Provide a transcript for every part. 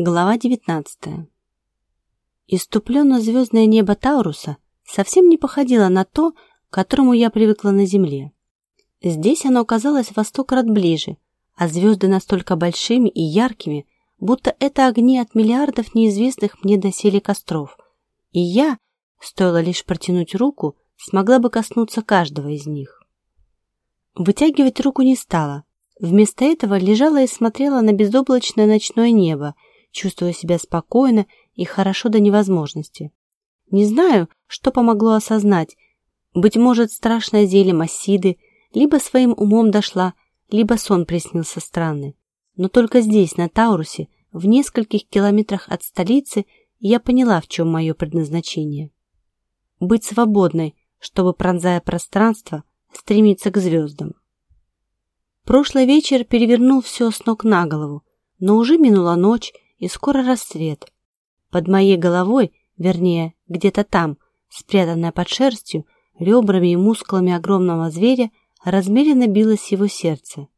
Глава 19. Иступленно-звездное небо Тауруса совсем не походило на то, к которому я привыкла на Земле. Здесь оно казалось во сто крат ближе, а звезды настолько большими и яркими, будто это огни от миллиардов неизвестных мне доселе костров. И я, стоило лишь протянуть руку, смогла бы коснуться каждого из них. Вытягивать руку не стала. Вместо этого лежала и смотрела на безоблачное ночное небо, чувствуя себя спокойно и хорошо до невозможности. Не знаю, что помогло осознать. Быть может, страшное зелье Массиды либо своим умом дошла, либо сон приснился странный. Но только здесь, на Таурусе, в нескольких километрах от столицы, я поняла, в чем мое предназначение. Быть свободной, чтобы, пронзая пространство, стремиться к звездам. Прошлый вечер перевернул все с ног на голову, но уже минула ночь, и скоро рассвет. Под моей головой, вернее, где-то там, спрятанная под шерстью, ребрами и мускулами огромного зверя, размеренно билось его сердце.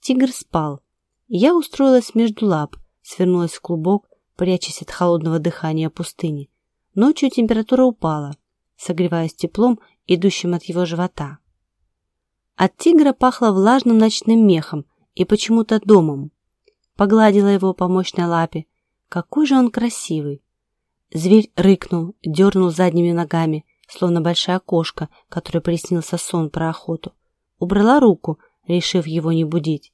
Тигр спал. Я устроилась между лап, свернулась в клубок, прячась от холодного дыхания пустыни. Ночью температура упала, согреваясь теплом, идущим от его живота. От тигра пахло влажным ночным мехом и почему-то домом погладила его по мощной лапе. Какой же он красивый! Зверь рыкнул, дернул задними ногами, словно большая кошка, которой приснился сон про охоту. Убрала руку, решив его не будить.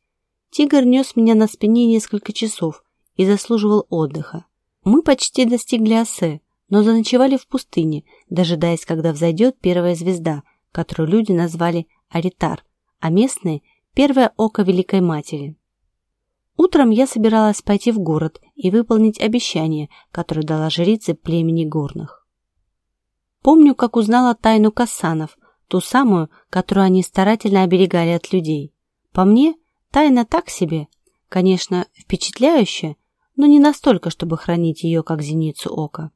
Тигр нес меня на спине несколько часов и заслуживал отдыха. Мы почти достигли Осе, но заночевали в пустыне, дожидаясь, когда взойдет первая звезда, которую люди назвали Аритар, а местные – первое око Великой Матери. Утром я собиралась пойти в город и выполнить обещание, которое дала жрице племени горных. Помню, как узнала тайну Кассанов, ту самую, которую они старательно оберегали от людей. По мне, тайна так себе, конечно, впечатляющая, но не настолько, чтобы хранить ее, как зеницу ока.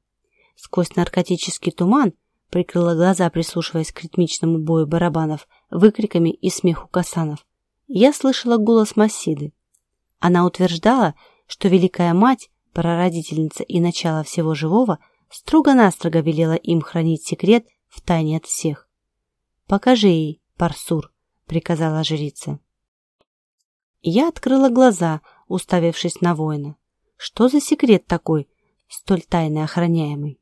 Сквозь наркотический туман прикрыла глаза, прислушиваясь к ритмичному бою барабанов, выкриками и смеху Касанов. Я слышала голос Массиды. Она утверждала, что Великая Мать, прародительница и начало всего живого, строго-настрого велела им хранить секрет в тайне от всех. «Покажи ей, Парсур», — приказала жрица. Я открыла глаза, уставившись на воина. Что за секрет такой, столь тайно охраняемый?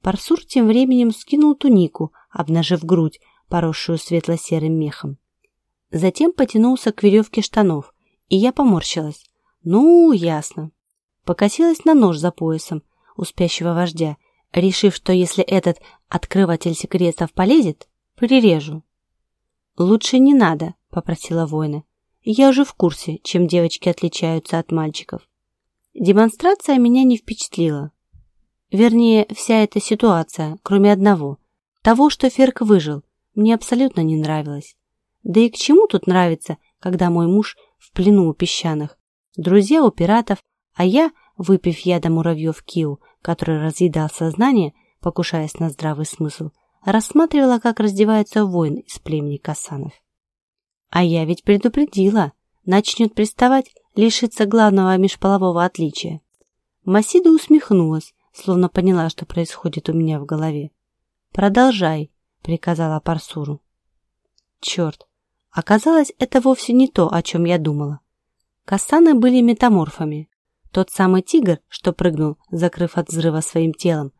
Парсур тем временем скинул тунику, обнажив грудь, поросшую светло-серым мехом. Затем потянулся к веревке штанов, и я поморщилась. Ну, ясно. Покосилась на нож за поясом у спящего вождя, решив, что если этот открыватель секретов полезет, прирежу. «Лучше не надо», — попросила воина. «Я уже в курсе, чем девочки отличаются от мальчиков». Демонстрация меня не впечатлила. Вернее, вся эта ситуация, кроме одного. Того, что Ферк выжил, мне абсолютно не нравилось. Да и к чему тут нравится, когда мой муж в плену у песчаных, друзья у пиратов, а я, выпив яда муравьев Киу, который разъедал сознание, покушаясь на здравый смысл, рассматривала, как раздевается воин из племени Касанов. А я ведь предупредила, начнет приставать, лишится главного межполового отличия. Масида усмехнулась, словно поняла, что происходит у меня в голове. «Продолжай», — приказала Парсуру. «Черт, Оказалось, это вовсе не то, о чем я думала. Кассаны были метаморфами. Тот самый тигр, что прыгнул, закрыв от взрыва своим телом.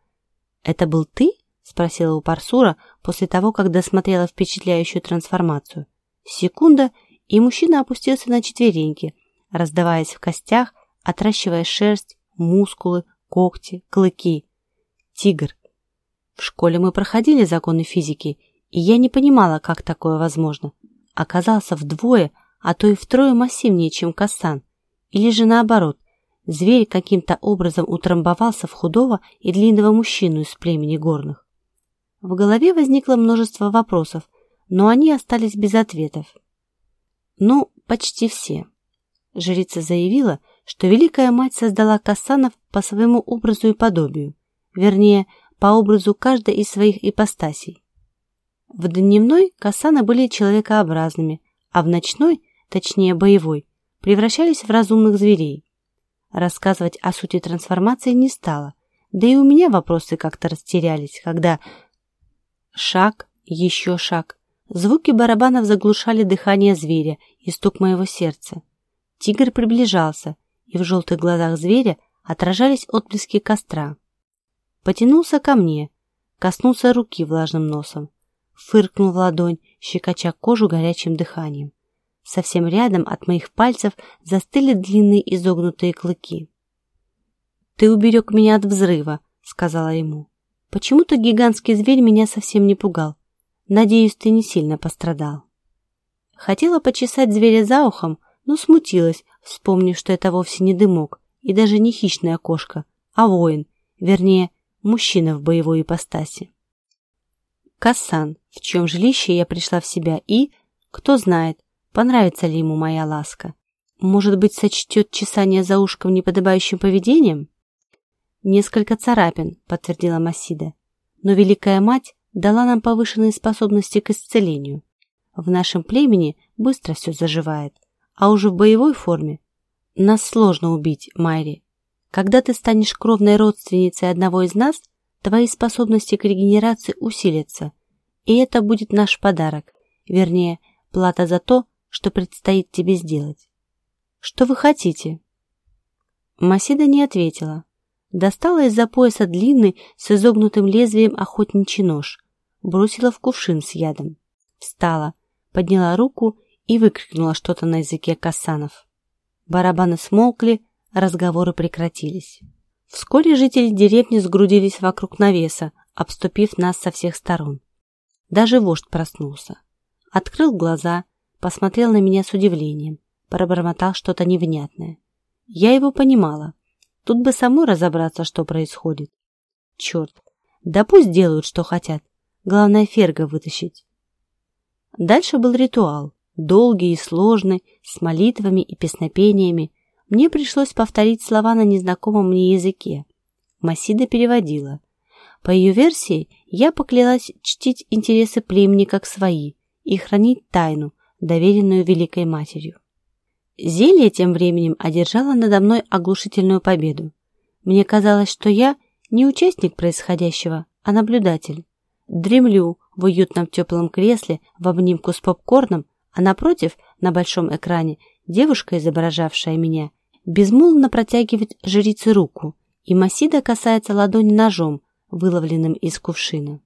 «Это был ты?» – спросила у Парсура после того, как досмотрела впечатляющую трансформацию. Секунда, и мужчина опустился на четвереньки, раздаваясь в костях, отращивая шерсть, мускулы, когти, клыки. Тигр. В школе мы проходили законы физики, и я не понимала, как такое возможно – оказался вдвое, а то и втрое массивнее, чем Касан. Или же наоборот, зверь каким-то образом утрамбовался в худого и длинного мужчину из племени горных. В голове возникло множество вопросов, но они остались без ответов. Ну, почти все. Жрица заявила, что Великая Мать создала Кассанов по своему образу и подобию, вернее, по образу каждой из своих ипостасей. В дневной касаны были человекообразными, а в ночной, точнее боевой, превращались в разумных зверей. Рассказывать о сути трансформации не стала, да и у меня вопросы как-то растерялись, когда... Шаг, еще шаг. Звуки барабанов заглушали дыхание зверя и стук моего сердца. Тигр приближался, и в желтых глазах зверя отражались отблески костра. Потянулся ко мне, коснулся руки влажным носом, фыркнул в ладонь, щекоча кожу горячим дыханием. Совсем рядом от моих пальцев застыли длинные изогнутые клыки. «Ты уберег меня от взрыва», — сказала ему. «Почему-то гигантский зверь меня совсем не пугал. Надеюсь, ты не сильно пострадал». Хотела почесать зверя за ухом, но смутилась, вспомнив, что это вовсе не дымок и даже не хищная кошка, а воин, вернее, мужчина в боевой ипостаси. Кассан, в чьем жилище я пришла в себя, и, кто знает, понравится ли ему моя ласка. Может быть, сочтет чесание за ушком неподобающим поведением? Несколько царапин, подтвердила Масида. Но Великая Мать дала нам повышенные способности к исцелению. В нашем племени быстро все заживает, а уже в боевой форме нас сложно убить, Майри. Когда ты станешь кровной родственницей одного из нас, твои способности к регенерации усилятся, и это будет наш подарок, вернее, плата за то, что предстоит тебе сделать. Что вы хотите?» Масида не ответила. Достала из-за пояса длинный с изогнутым лезвием охотничий нож, бросила в кувшин с ядом. Встала, подняла руку и выкрикнула что-то на языке кассанов. Барабаны смолкли, разговоры прекратились. Вскоре жители деревни сгрудились вокруг навеса, обступив нас со всех сторон. Даже вождь проснулся. Открыл глаза, посмотрел на меня с удивлением, пробормотал что-то невнятное. Я его понимала. Тут бы самой разобраться, что происходит. Черт, да пусть делают, что хотят. Главное, Ферга вытащить. Дальше был ритуал, долгий и сложный, с молитвами и песнопениями, мне пришлось повторить слова на незнакомом мне языке. Масида переводила. По ее версии, я поклялась чтить интересы племени как свои и хранить тайну, доверенную Великой Матерью. Зелье тем временем одержало надо мной оглушительную победу. Мне казалось, что я не участник происходящего, а наблюдатель. Дремлю в уютном теплом кресле в обнимку с попкорном, а напротив, на большом экране, девушка, изображавшая меня, безмолвно протягивает жрице руку, и Масида касается ладони ножом, выловленным из кувшина.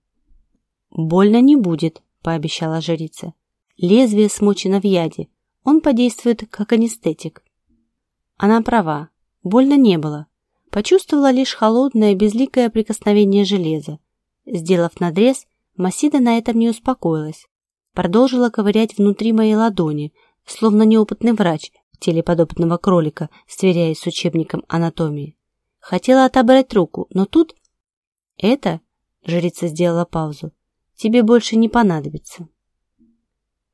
«Больно не будет», — пообещала жрица. «Лезвие смочено в яде. Он подействует как анестетик». Она права. Больно не было. Почувствовала лишь холодное, безликое прикосновение железа. Сделав надрез, Масида на этом не успокоилась. Продолжила ковырять внутри моей ладони, словно неопытный врач, теле подопытного кролика, сверяясь с учебником анатомии. Хотела отобрать руку, но тут... Это, жрица сделала паузу, тебе больше не понадобится.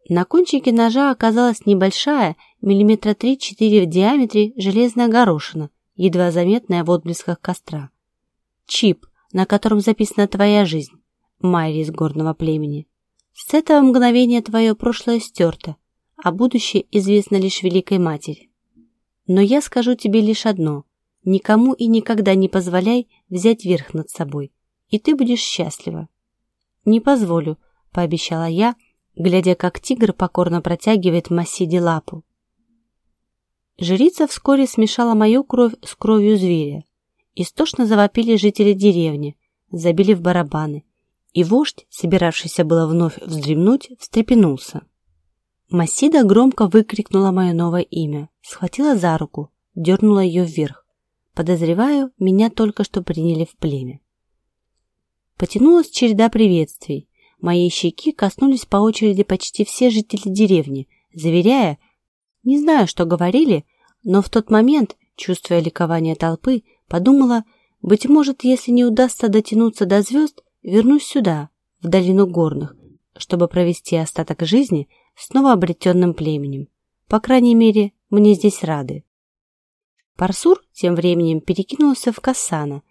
На кончике ножа оказалась небольшая, миллиметра 3-4 в диаметре, железная горошина, едва заметная в отблесках костра. Чип, на котором записана твоя жизнь, Майри из горного племени. С этого мгновения твое прошлое стерто, а будущее известно лишь Великой Матери. Но я скажу тебе лишь одно. Никому и никогда не позволяй взять верх над собой, и ты будешь счастлива. Не позволю, пообещала я, глядя, как тигр покорно протягивает Масиде лапу. Жрица вскоре смешала мою кровь с кровью зверя. Истошно завопили жители деревни, забили в барабаны, и вождь, собиравшийся было вновь вздремнуть, встрепенулся. Масида громко выкрикнула мое новое имя, схватила за руку, дернула ее вверх. Подозреваю, меня только что приняли в племя. Потянулась череда приветствий. Моей щеки коснулись по очереди почти все жители деревни, заверяя, не знаю, что говорили, но в тот момент, чувствуя ликование толпы, подумала, быть может, если не удастся дотянуться до звезд, вернусь сюда, в долину горных, чтобы провести остаток жизни – с новообретенным племенем. По крайней мере, мне здесь рады. Парсур тем временем перекинулся в Кассана.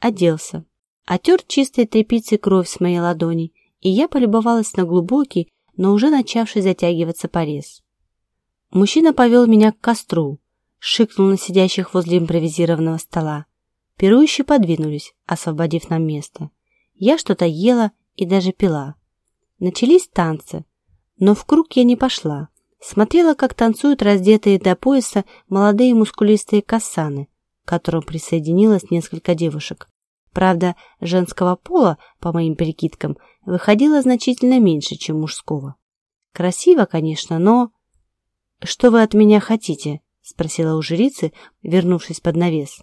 Оделся, отер чистой тряпицей кровь с моей ладони, и я полюбовалась на глубокий, но уже начавший затягиваться порез. Мужчина повел меня к костру, шикнул на сидящих возле импровизированного стола. Пирующие подвинулись, освободив нам место. Я что-то ела и даже пила. Начались танцы, но в круг я не пошла. Смотрела, как танцуют раздетые до пояса молодые мускулистые кассаны, к которым присоединилось несколько девушек. Правда, женского пола, по моим прикидкам, выходило значительно меньше, чем мужского. Красиво, конечно, но... «Что вы от меня хотите?» — спросила у жрицы, вернувшись под навес.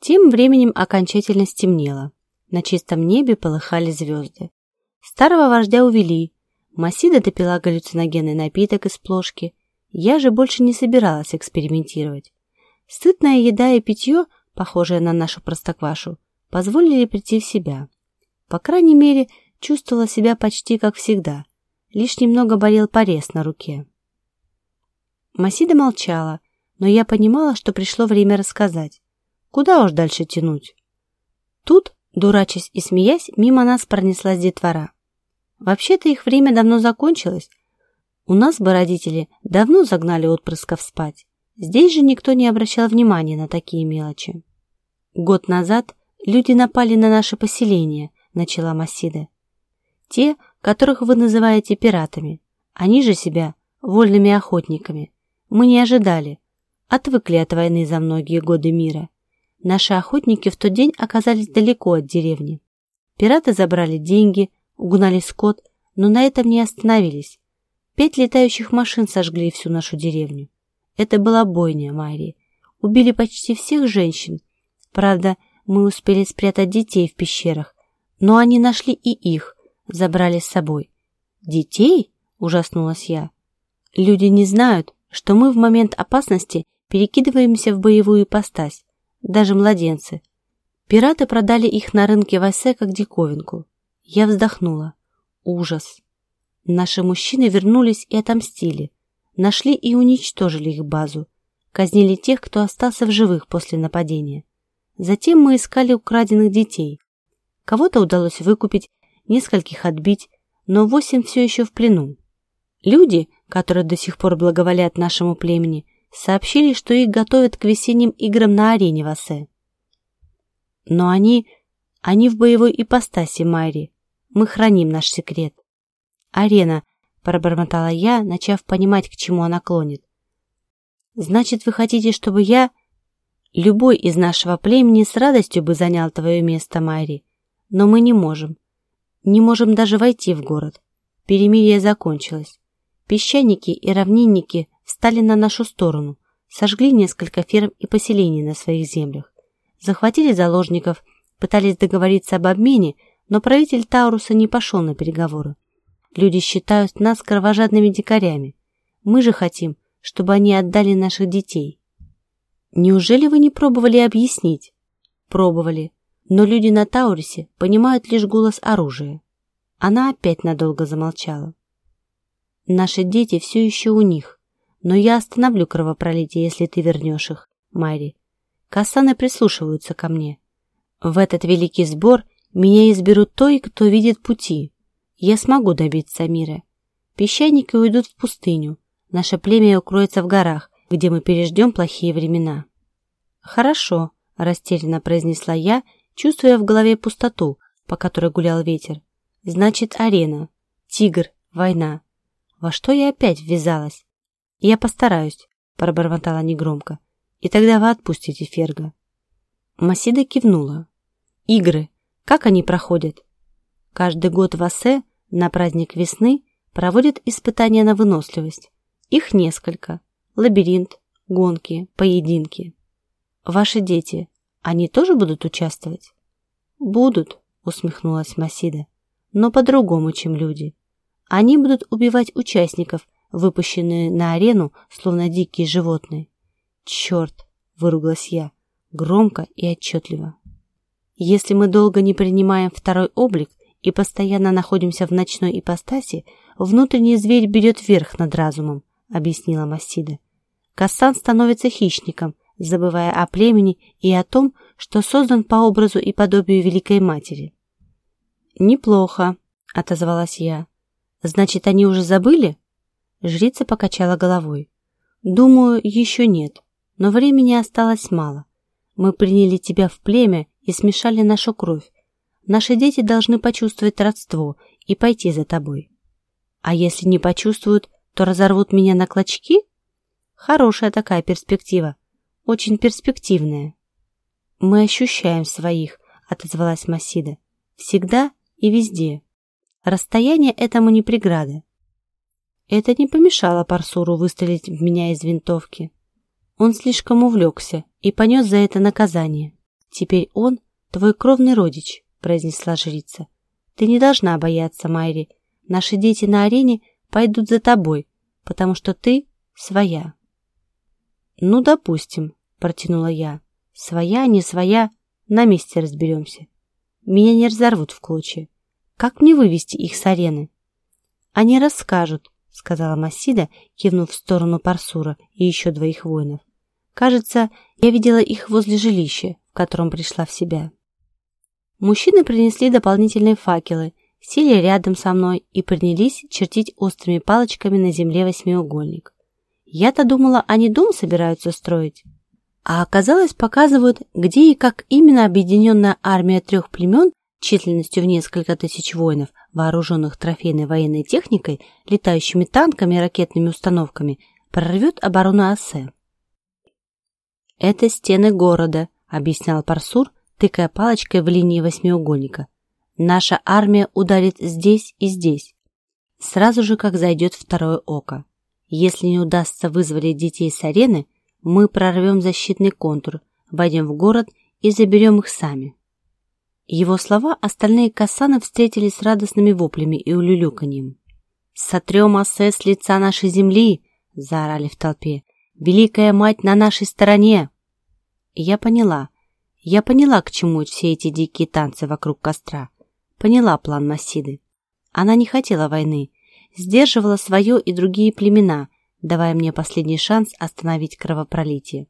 Тем временем окончательно стемнело. На чистом небе полыхали звезды. Старого вождя увели. Масида допила галлюциногенный напиток из плошки. Я же больше не собиралась экспериментировать. Сытная еда и питье, похожее на нашу простоквашу, позволили прийти в себя. По крайней мере, чувствовала себя почти как всегда. Лишь немного болел порез на руке. Масида молчала, но я понимала, что пришло время рассказать. Куда уж дальше тянуть? Тут, дурачась и смеясь, мимо нас пронеслась детвора. Вообще-то их время давно закончилось. У нас бы родители давно загнали отпрысков спать. Здесь же никто не обращал внимания на такие мелочи. Год назад люди напали на наше поселение, начала Масида. Те, которых вы называете пиратами. Они же себя вольными охотниками. Мы не ожидали, отвыкли от войны за многие годы мира. Наши охотники в тот день оказались далеко от деревни. Пираты забрали деньги, угнали скот, но на этом не остановились. Пять летающих машин сожгли всю нашу деревню. Это была бойня, Майри. Убили почти всех женщин. Правда, мы успели спрятать детей в пещерах, но они нашли и их, забрали с собой. «Детей?» – ужаснулась я. «Люди не знают, что мы в момент опасности – перекидываемся в боевую ипостась, даже младенцы. Пираты продали их на рынке Вайсе как диковинку. Я вздохнула. Ужас. Наши мужчины вернулись и отомстили. Нашли и уничтожили их базу. Казнили тех, кто остался в живых после нападения. Затем мы искали украденных детей. Кого-то удалось выкупить, нескольких отбить, но восемь все еще в плену. Люди, которые до сих пор благоволят нашему племени, сообщили, что их готовят к весенним играм на арене в Асе. Но они... они в боевой ипостаси, Майри. Мы храним наш секрет. Арена, пробормотала я, начав понимать, к чему она клонит. Значит, вы хотите, чтобы я... Любой из нашего племени с радостью бы занял твое место, Майри. Но мы не можем. Не можем даже войти в город. Перемирие закончилось. Песчаники и равнинники встали на нашу сторону, сожгли несколько ферм и поселений на своих землях, захватили заложников, пытались договориться об обмене, но правитель Тауруса не пошел на переговоры. Люди считают нас кровожадными дикарями. Мы же хотим, чтобы они отдали наших детей. Неужели вы не пробовали объяснить? Пробовали, но люди на Таурусе понимают лишь голос оружия. Она опять надолго замолчала. Наши дети все еще у них. Но я остановлю кровопролитие, если ты вернешь их, Майри. Кассаны прислушиваются ко мне. В этот великий сбор меня изберут той, кто видит пути. Я смогу добиться мира. Песчаники уйдут в пустыню. Наше племя укроется в горах, где мы переждем плохие времена. Хорошо, растерянно произнесла я, чувствуя в голове пустоту, по которой гулял ветер. Значит, арена, тигр, война. Во что я опять ввязалась? «Я постараюсь», – пробормотала негромко. «И тогда вы отпустите Ферга». Масида кивнула. «Игры. Как они проходят?» Каждый год в Асе на праздник весны проводят испытания на выносливость. Их несколько. Лабиринт, гонки, поединки. Ваши дети, они тоже будут участвовать? Будут, усмехнулась Масида, но по-другому, чем люди. Они будут убивать участников выпущенные на арену, словно дикие животные. «Черт!» — выругалась я, громко и отчетливо. «Если мы долго не принимаем второй облик и постоянно находимся в ночной ипостаси, внутренний зверь берет верх над разумом», — объяснила Масида. Кассан становится хищником, забывая о племени и о том, что создан по образу и подобию Великой Матери. «Неплохо», — отозвалась я. «Значит, они уже забыли?» Жрица покачала головой. «Думаю, еще нет. Но времени осталось мало. Мы приняли тебя в племя и смешали нашу кровь. Наши дети должны почувствовать родство и пойти за тобой. А если не почувствуют, то разорвут меня на клочки? Хорошая такая перспектива. Очень перспективная. Мы ощущаем своих, отозвалась Масида. Всегда и везде. Расстояние этому не преграда. Это не помешало Парсуру выстрелить в меня из винтовки. Он слишком увлекся и понес за это наказание. Теперь он твой кровный родич, произнесла жрица. Ты не должна бояться, Майри. Наши дети на арене пойдут за тобой, потому что ты своя. Ну, допустим, протянула я. Своя, не своя, на месте разберемся. Меня не разорвут в клочья. Как мне вывести их с арены? Они расскажут, сказала Масида, кивнув в сторону Парсура и еще двоих воинов. Кажется, я видела их возле жилища, котором пришла в себя. Мужчины принесли дополнительные факелы, сели рядом со мной и принялись чертить острыми палочками на земле восьмиугольник. Я-то думала, они дом собираются строить. А оказалось, показывают, где и как именно объединенная армия трех племен численностью в несколько тысяч воинов, вооруженных трофейной военной техникой, летающими танками и ракетными установками, прорвет оборону Ассе. «Это стены города», — объяснял Парсур, тыкая палочкой в линии восьмиугольника. «Наша армия ударит здесь и здесь, сразу же, как зайдет второе око. Если не удастся вызволить детей с арены, мы прорвем защитный контур, войдем в город и заберем их сами». Его слова остальные касаны встретили с радостными воплями и улюлюканьем. «Сотрем Ассе с лица нашей земли!» — заорали в толпе. «Великая мать на нашей стороне!» Я поняла. Я поняла, к чему все эти дикие танцы вокруг костра. Поняла план Масиды. Она не хотела войны, сдерживала свое и другие племена, давая мне последний шанс остановить кровопролитие.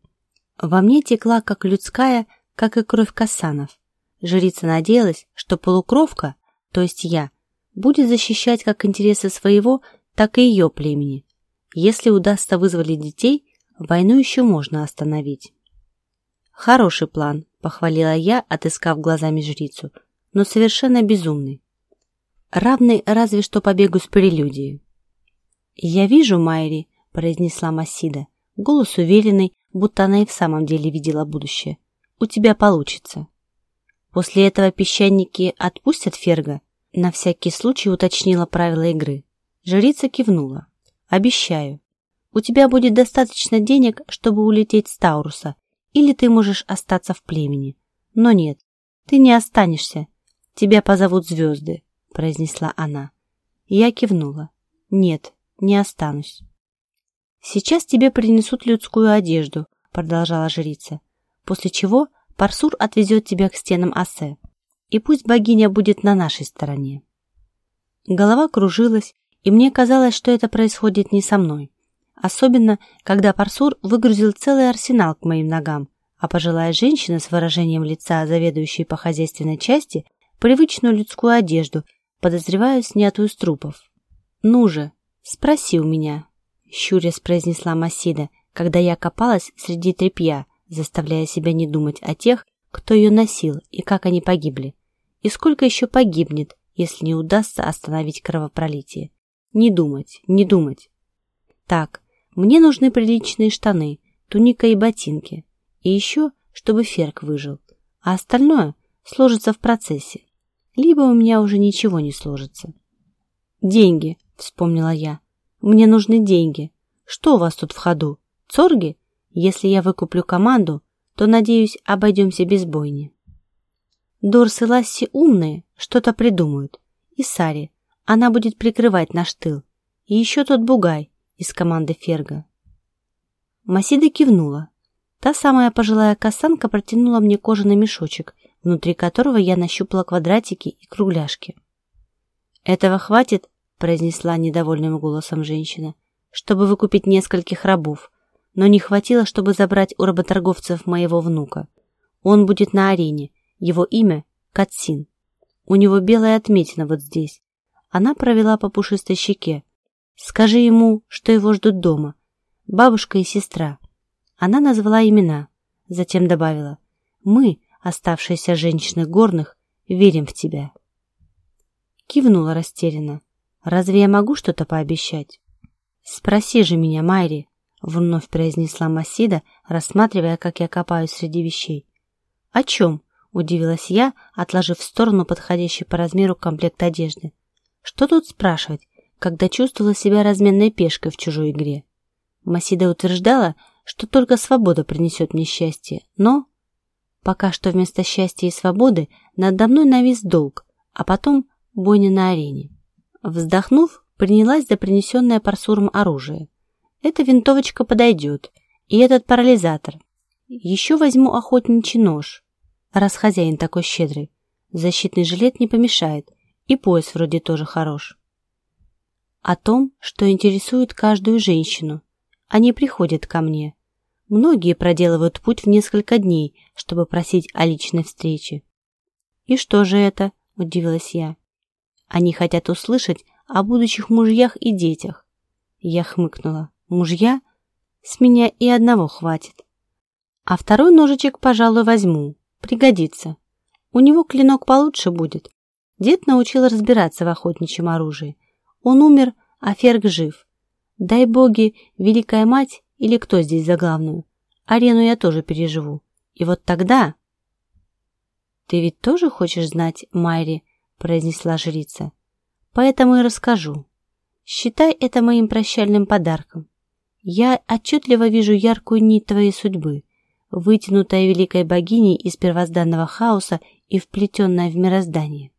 Во мне текла как людская, как и кровь касанов. Жрица надеялась, что полукровка, то есть я, будет защищать как интересы своего, так и ее племени. Если удастся вызволить детей, войну еще можно остановить. Хороший план, похвалила я, отыскав глазами жрицу, но совершенно безумный. Равный разве что побегу с прелюдией. «Я вижу, Майри», — произнесла Масида, голос уверенный, будто она и в самом деле видела будущее. «У тебя получится». После этого песчаники отпустят Ферга? На всякий случай уточнила правила игры. Жрица кивнула. Обещаю. У тебя будет достаточно денег, чтобы улететь с Тауруса, или ты можешь остаться в племени. Но нет, ты не останешься. Тебя позовут звезды, произнесла она. Я кивнула. Нет, не останусь. Сейчас тебе принесут людскую одежду, продолжала жрица, после чего Парсур отвезет тебя к стенам Асе, и пусть богиня будет на нашей стороне. Голова кружилась, и мне казалось, что это происходит не со мной. Особенно, когда Парсур выгрузил целый арсенал к моим ногам, а пожилая женщина с выражением лица, заведующей по хозяйственной части, привычную людскую одежду, подозреваю, снятую с трупов. «Ну же, спроси у меня», — щурясь произнесла Масида, когда я копалась среди тряпья, заставляя себя не думать о тех, кто ее носил и как они погибли. И сколько еще погибнет, если не удастся остановить кровопролитие. Не думать, не думать. Так, мне нужны приличные штаны, туника и ботинки. И еще, чтобы Ферк выжил. А остальное сложится в процессе. Либо у меня уже ничего не сложится. «Деньги», — вспомнила я. «Мне нужны деньги. Что у вас тут в ходу? Цорги если я выкуплю команду, то, надеюсь, обойдемся без бойни. Дорс и Ласси умные, что-то придумают. И Сари, она будет прикрывать наш тыл. И еще тот бугай из команды Ферга. Масида кивнула. Та самая пожилая косанка протянула мне кожаный мешочек, внутри которого я нащупала квадратики и кругляшки. «Этого хватит», — произнесла недовольным голосом женщина, «чтобы выкупить нескольких рабов, но не хватило, чтобы забрать у работорговцев моего внука. Он будет на арене. Его имя – Катсин. У него белая отметина вот здесь. Она провела по пушистой щеке. Скажи ему, что его ждут дома. Бабушка и сестра. Она назвала имена, затем добавила «Мы, оставшиеся женщины горных, верим в тебя». Кивнула растерянно. «Разве я могу что-то пообещать?» «Спроси же меня, Майри», — вновь произнесла Масида, рассматривая, как я копаюсь среди вещей. «О чем?» — удивилась я, отложив в сторону подходящий по размеру комплект одежды. «Что тут спрашивать, когда чувствовала себя разменной пешкой в чужой игре?» Масида утверждала, что только свобода принесет мне счастье, но... Пока что вместо счастья и свободы надо мной навис долг, а потом бойня на арене. Вздохнув, принялась за принесенное парсуром оружие. Эта винтовочка подойдет, и этот парализатор. Еще возьму охотничий нож, раз хозяин такой щедрый. Защитный жилет не помешает, и пояс вроде тоже хорош. О том, что интересует каждую женщину. Они приходят ко мне, Многие проделывают путь в несколько дней, чтобы просить о личной встрече. «И что же это?» – удивилась я. «Они хотят услышать о будущих мужьях и детях». Я хмыкнула. «Мужья? С меня и одного хватит. А второй ножичек, пожалуй, возьму. Пригодится. У него клинок получше будет. Дед научил разбираться в охотничьем оружии. Он умер, а Ферг жив. Дай боги, Великая Мать или кто здесь за главную? Арену я тоже переживу. И вот тогда... «Ты ведь тоже хочешь знать, Майри?» – произнесла жрица. «Поэтому и расскажу. Считай это моим прощальным подарком. Я отчетливо вижу яркую нить твоей судьбы, вытянутая великой богиней из первозданного хаоса и вплетенная в мироздание».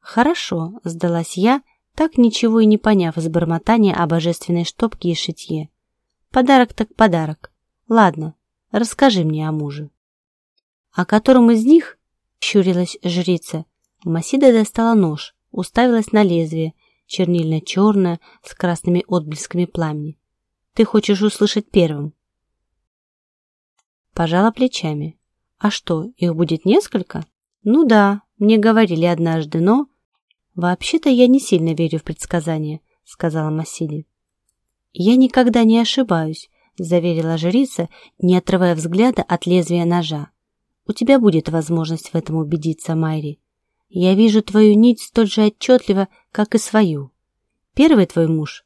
«Хорошо», – сдалась я, так ничего и не поняв из бормотания о божественной штопке и шитье. Подарок так подарок. Ладно, расскажи мне о муже. О котором из них, щурилась жрица, Масида достала нож, уставилась на лезвие, чернильно-черное, с красными отблесками пламени. Ты хочешь услышать первым? Пожала плечами. А что, их будет несколько? Ну да, мне говорили однажды, но... Вообще-то я не сильно верю в предсказания, сказала Масиди. «Я никогда не ошибаюсь», — заверила жрица, не отрывая взгляда от лезвия ножа. «У тебя будет возможность в этом убедиться, Майри. Я вижу твою нить столь же отчетливо, как и свою. Первый твой муж.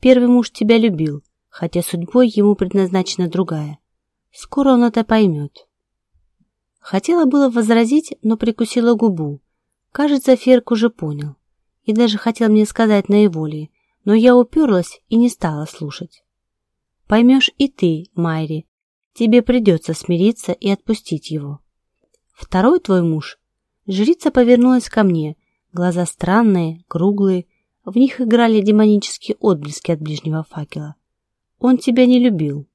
Первый муж тебя любил, хотя судьбой ему предназначена другая. Скоро он это поймет». Хотела было возразить, но прикусила губу. Кажется, Ферк уже понял. И даже хотел мне сказать наиволее, но я уперлась и не стала слушать. Поймешь и ты, Майри, тебе придется смириться и отпустить его. Второй твой муж. Жрица повернулась ко мне, глаза странные, круглые, в них играли демонические отблески от ближнего факела. Он тебя не любил.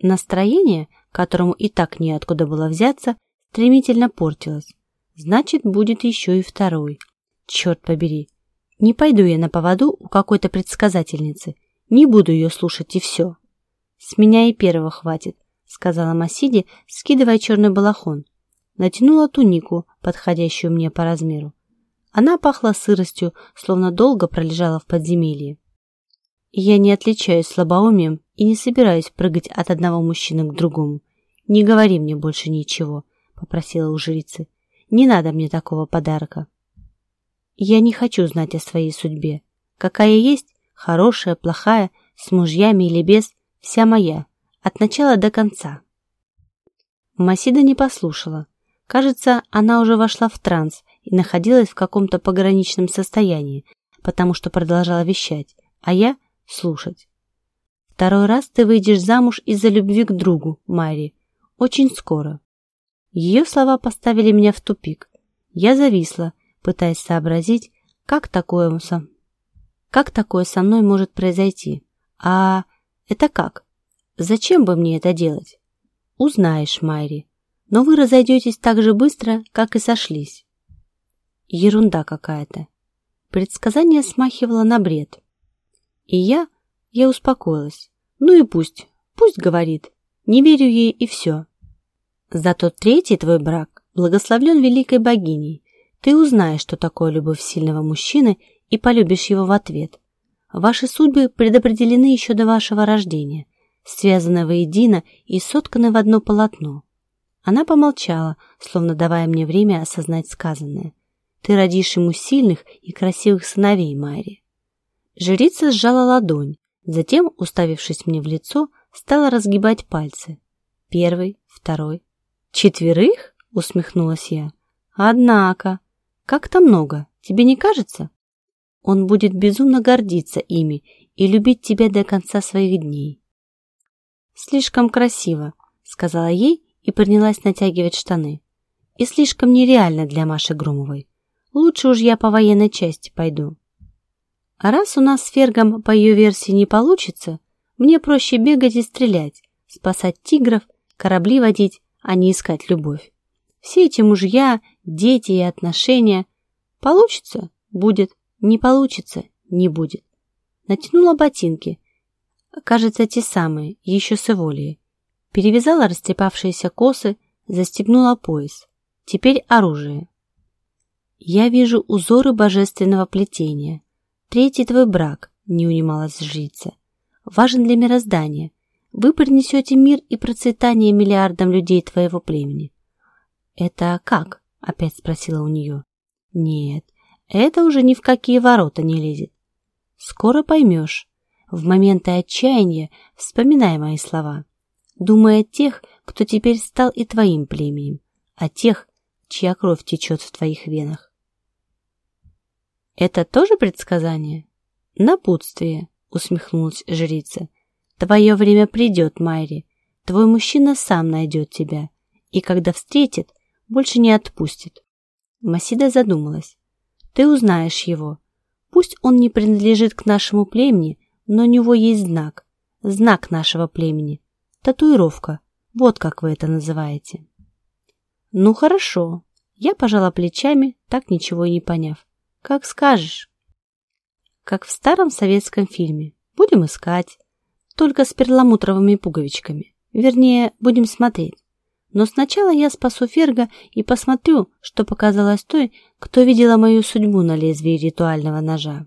Настроение, которому и так неоткуда было взяться, стремительно портилось. Значит, будет еще и второй. Черт побери, не пойду я на поводу у какой-то предсказательницы. Не буду ее слушать и все. С меня и первого хватит, сказала Масиди, скидывая черный балахон. Натянула тунику, подходящую мне по размеру. Она пахла сыростью, словно долго пролежала в подземелье. Я не отличаюсь слабоумием и не собираюсь прыгать от одного мужчины к другому. Не говори мне больше ничего, попросила у жрицы. Не надо мне такого подарка. Я не хочу знать о своей судьбе. Какая есть, хорошая, плохая, с мужьями или без, вся моя, от начала до конца. Масида не послушала. Кажется, она уже вошла в транс и находилась в каком-то пограничном состоянии, потому что продолжала вещать, а я — слушать. Второй раз ты выйдешь замуж из-за любви к другу, Мари. Очень скоро. Ее слова поставили меня в тупик. Я зависла, пытаясь сообразить, как такое, со... как такое со мной может произойти. А это как? Зачем бы мне это делать? Узнаешь, Майри. Но вы разойдетесь так же быстро, как и сошлись. Ерунда какая-то. Предсказание смахивало на бред. И я, я успокоилась. Ну и пусть, пусть говорит. Не верю ей и все. Зато третий твой брак благословлен великой богиней, ты узнаешь, что такое любовь сильного мужчины и полюбишь его в ответ. Ваши судьбы предопределены еще до вашего рождения. связаны воедино и сотканы в одно полотно. Она помолчала, словно давая мне время осознать сказанное. Ты родишь ему сильных и красивых сыновей, Майри. Жрица сжала ладонь, затем, уставившись мне в лицо, стала разгибать пальцы. Первый, второй. Четверых? Усмехнулась я. Однако, как-то много, тебе не кажется? Он будет безумно гордиться ими и любить тебя до конца своих дней. Слишком красиво, сказала ей и принялась натягивать штаны. И слишком нереально для Маши Громовой. Лучше уж я по военной части пойду. А раз у нас с Фергом по ее версии не получится, мне проще бегать и стрелять, спасать тигров, корабли водить, а не искать любовь. Все эти мужья, дети и отношения. Получится – будет, не получится – не будет. Натянула ботинки. Кажется, те самые, еще с Эволией. Перевязала растрепавшиеся косы, застегнула пояс. Теперь оружие. «Я вижу узоры божественного плетения. Третий твой брак», — не унималась жрица, — «важен для мироздания. Вы принесете мир и процветание миллиардам людей твоего племени». «Это как?» — опять спросила у нее. «Нет, это уже ни в какие ворота не лезет. Скоро поймешь. В моменты отчаяния вспоминай мои слова. Думай о тех, кто теперь стал и твоим племенем, о тех, чья кровь течет в твоих венах. «Это тоже предсказание?» «Напутствие», — усмехнулась жрица. «Твое время придет, Майри. Твой мужчина сам найдет тебя, и когда встретит, больше не отпустит». Масида задумалась. «Ты узнаешь его. Пусть он не принадлежит к нашему племени, но у него есть знак. Знак нашего племени. Татуировка. Вот как вы это называете». «Ну, хорошо». Я пожала плечами, так ничего и не поняв. Как скажешь. Как в старом советском фильме. Будем искать. Только с перламутровыми пуговичками. Вернее, будем смотреть. Но сначала я спасу Ферга и посмотрю, что показалось той, кто видела мою судьбу на лезвии ритуального ножа.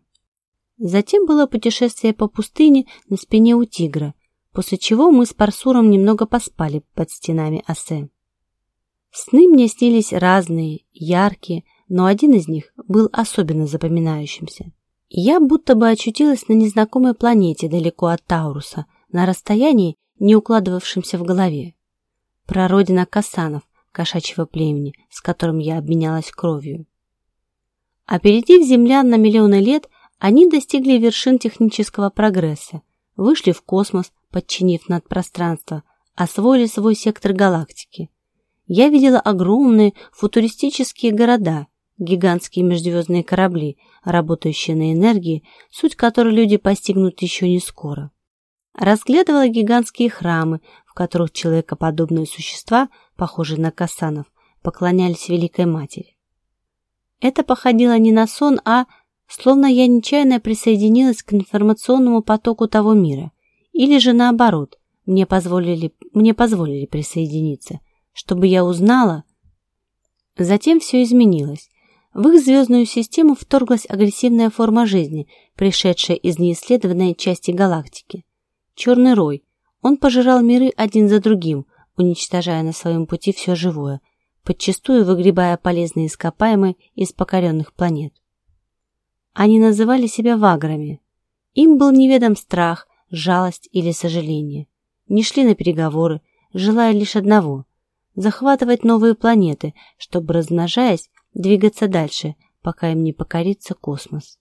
Затем было путешествие по пустыне на спине у тигра, после чего мы с Парсуром немного поспали под стенами Асе. Сны мне снились разные, яркие, но один из них был особенно запоминающимся. Я будто бы очутилась на незнакомой планете далеко от Тауруса, на расстоянии, не укладывавшемся в голове. Прародина Касанов, кошачьего племени, с которым я обменялась кровью. Опередив землян на миллионы лет, они достигли вершин технического прогресса, вышли в космос, подчинив надпространство, освоили свой сектор галактики. Я видела огромные футуристические города, гигантские межзвездные корабли, работающие на энергии, суть которой люди постигнут еще не скоро. Разглядывала гигантские храмы, в которых человекоподобные существа, похожие на касанов, поклонялись Великой Матери. Это походило не на сон, а словно я нечаянно присоединилась к информационному потоку того мира, или же наоборот, мне позволили, мне позволили присоединиться, чтобы я узнала. Затем все изменилось. В их звездную систему вторглась агрессивная форма жизни, пришедшая из неисследованной части галактики. Черный рой. Он пожирал миры один за другим, уничтожая на своем пути все живое, подчастую выгребая полезные ископаемые из покоренных планет. Они называли себя ваграми. Им был неведом страх, жалость или сожаление. Не шли на переговоры, желая лишь одного – захватывать новые планеты, чтобы, размножаясь, двигаться дальше, пока им не покорится космос.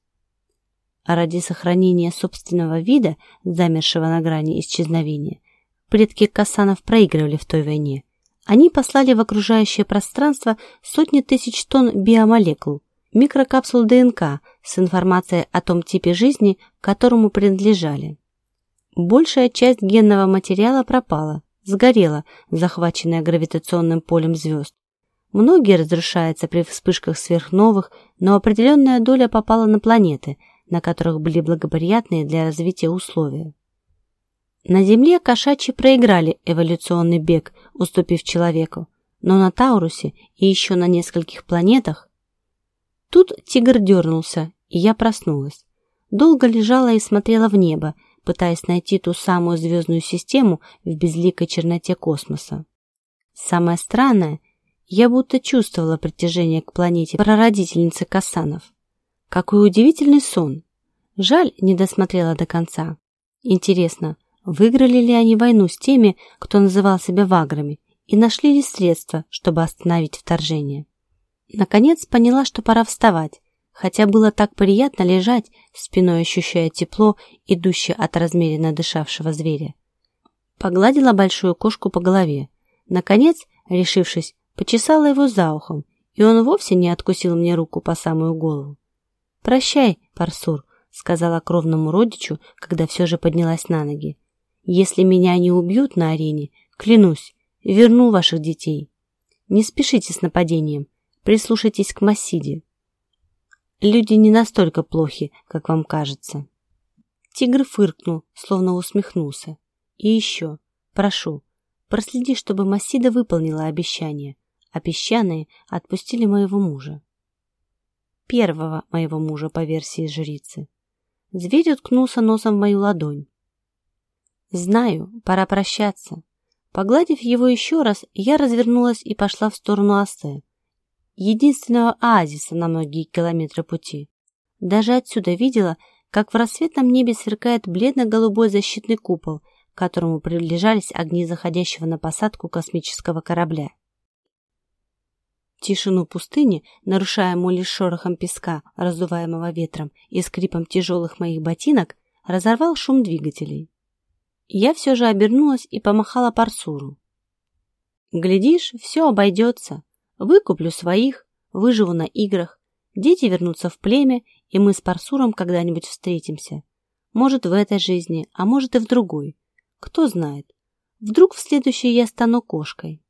А ради сохранения собственного вида, замершего на грани исчезновения, предки Касанов проигрывали в той войне. Они послали в окружающее пространство сотни тысяч тонн биомолекул, микрокапсул ДНК с информацией о том типе жизни, которому принадлежали. Большая часть генного материала пропала, сгорела, захваченная гравитационным полем звезд. Многие разрушаются при вспышках сверхновых, но определенная доля попала на планеты, на которых были благоприятные для развития условия. На Земле кошачьи проиграли эволюционный бег, уступив человеку, но на Таурусе и еще на нескольких планетах... Тут тигр дернулся, и я проснулась. Долго лежала и смотрела в небо, пытаясь найти ту самую звездную систему в безликой черноте космоса. Самое странное, я будто чувствовала притяжение к планете прародительницы Касанов. Какой удивительный сон! Жаль, не досмотрела до конца. Интересно, выиграли ли они войну с теми, кто называл себя ваграми, и нашли ли средства, чтобы остановить вторжение? Наконец поняла, что пора вставать, хотя было так приятно лежать, спиной ощущая тепло, идущее от размеренно дышавшего зверя. Погладила большую кошку по голове. Наконец, решившись, почесала его за ухом, и он вовсе не откусил мне руку по самую голову. «Прощай, Парсур», — сказала кровному родичу, когда все же поднялась на ноги. «Если меня не убьют на арене, клянусь, верну ваших детей. Не спешите с нападением, прислушайтесь к Массиде. Люди не настолько плохи, как вам кажется. Тигр фыркнул, словно усмехнулся. И еще, прошу, проследи, чтобы Масида выполнила обещание, а песчаные отпустили моего мужа. Первого моего мужа, по версии жрицы. Зверь уткнулся носом в мою ладонь. Знаю, пора прощаться. Погладив его еще раз, я развернулась и пошла в сторону Ассе, единственного оазиса на многие километры пути. Даже отсюда видела, как в рассветном небе сверкает бледно-голубой защитный купол, к которому приближались огни заходящего на посадку космического корабля. Тишину пустыни, нарушаемую лишь шорохом песка, раздуваемого ветром и скрипом тяжелых моих ботинок, разорвал шум двигателей. Я все же обернулась и помахала Парсуру. «Глядишь, все обойдется. Выкуплю своих, выживу на играх, дети вернутся в племя, и мы с Парсуром когда-нибудь встретимся. Может, в этой жизни, а может и в другой. Кто знает. Вдруг в следующей я стану кошкой.